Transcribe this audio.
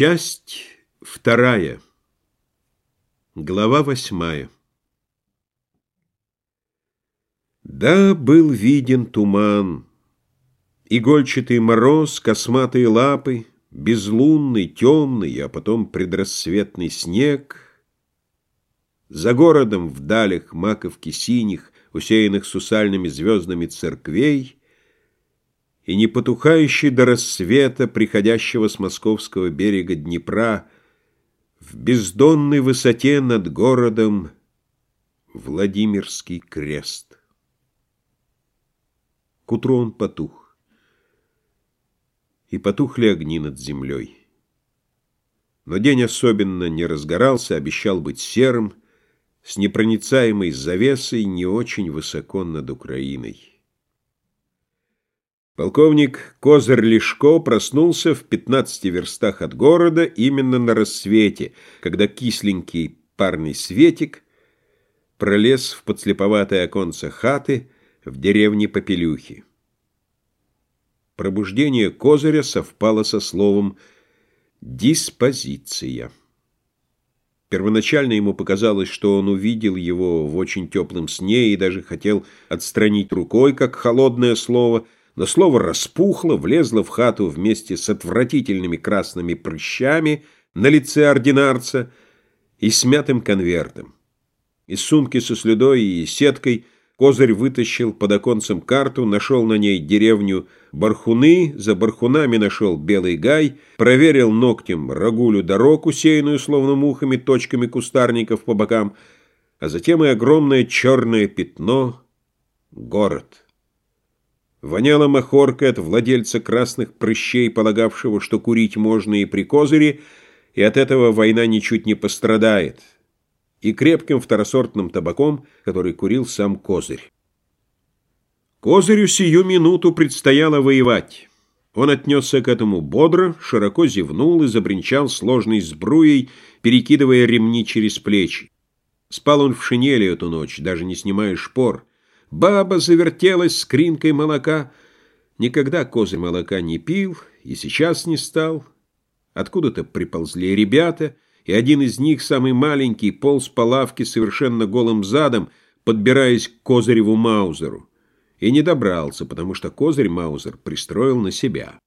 Часть вторая. Глава восьмая. Да, был виден туман, Игольчатый мороз, косматые лапы, Безлунный, темный, а потом предрассветный снег. За городом в далях маковки синих, Усеянных сусальными звездами церквей, и не потухающий до рассвета, приходящего с московского берега Днепра, в бездонной высоте над городом Владимирский крест. К утру он потух, и потухли огни над землей. Но день особенно не разгорался, обещал быть серым, с непроницаемой завесой не очень высоко над Украиной. Полковник Козырь Лешко проснулся в 15 верстах от города именно на рассвете, когда кисленький парный светик пролез в подслеповатое оконце хаты в деревне Попелюхи. Пробуждение Козыря совпало со словом «диспозиция». Первоначально ему показалось, что он увидел его в очень теплом сне и даже хотел отстранить рукой, как холодное слово – но слово распухло, влезло в хату вместе с отвратительными красными прыщами на лице ординарца и смятым конвертом. Из сумки со слюдой и сеткой Козырь вытащил под оконцем карту, нашел на ней деревню Бархуны, за Бархунами нашел Белый Гай, проверил ногтем рагулю дорогу, усеянную словно мухами, точками кустарников по бокам, а затем и огромное черное пятно — город. Воняло махоркой от владельца красных прыщей, полагавшего, что курить можно и при козыре, и от этого война ничуть не пострадает, и крепким второсортным табаком, который курил сам козырь. Козырю сию минуту предстояло воевать. Он отнесся к этому бодро, широко зевнул и забринчал сложной сбруей, перекидывая ремни через плечи. Спал он в шинели эту ночь, даже не снимая шпор. Баба завертелась с кринкой молока. Никогда козы молока не пил и сейчас не стал. Откуда-то приползли ребята, и один из них, самый маленький, полз по лавке совершенно голым задом, подбираясь к Козыреву Маузеру. И не добрался, потому что Козырь Маузер пристроил на себя.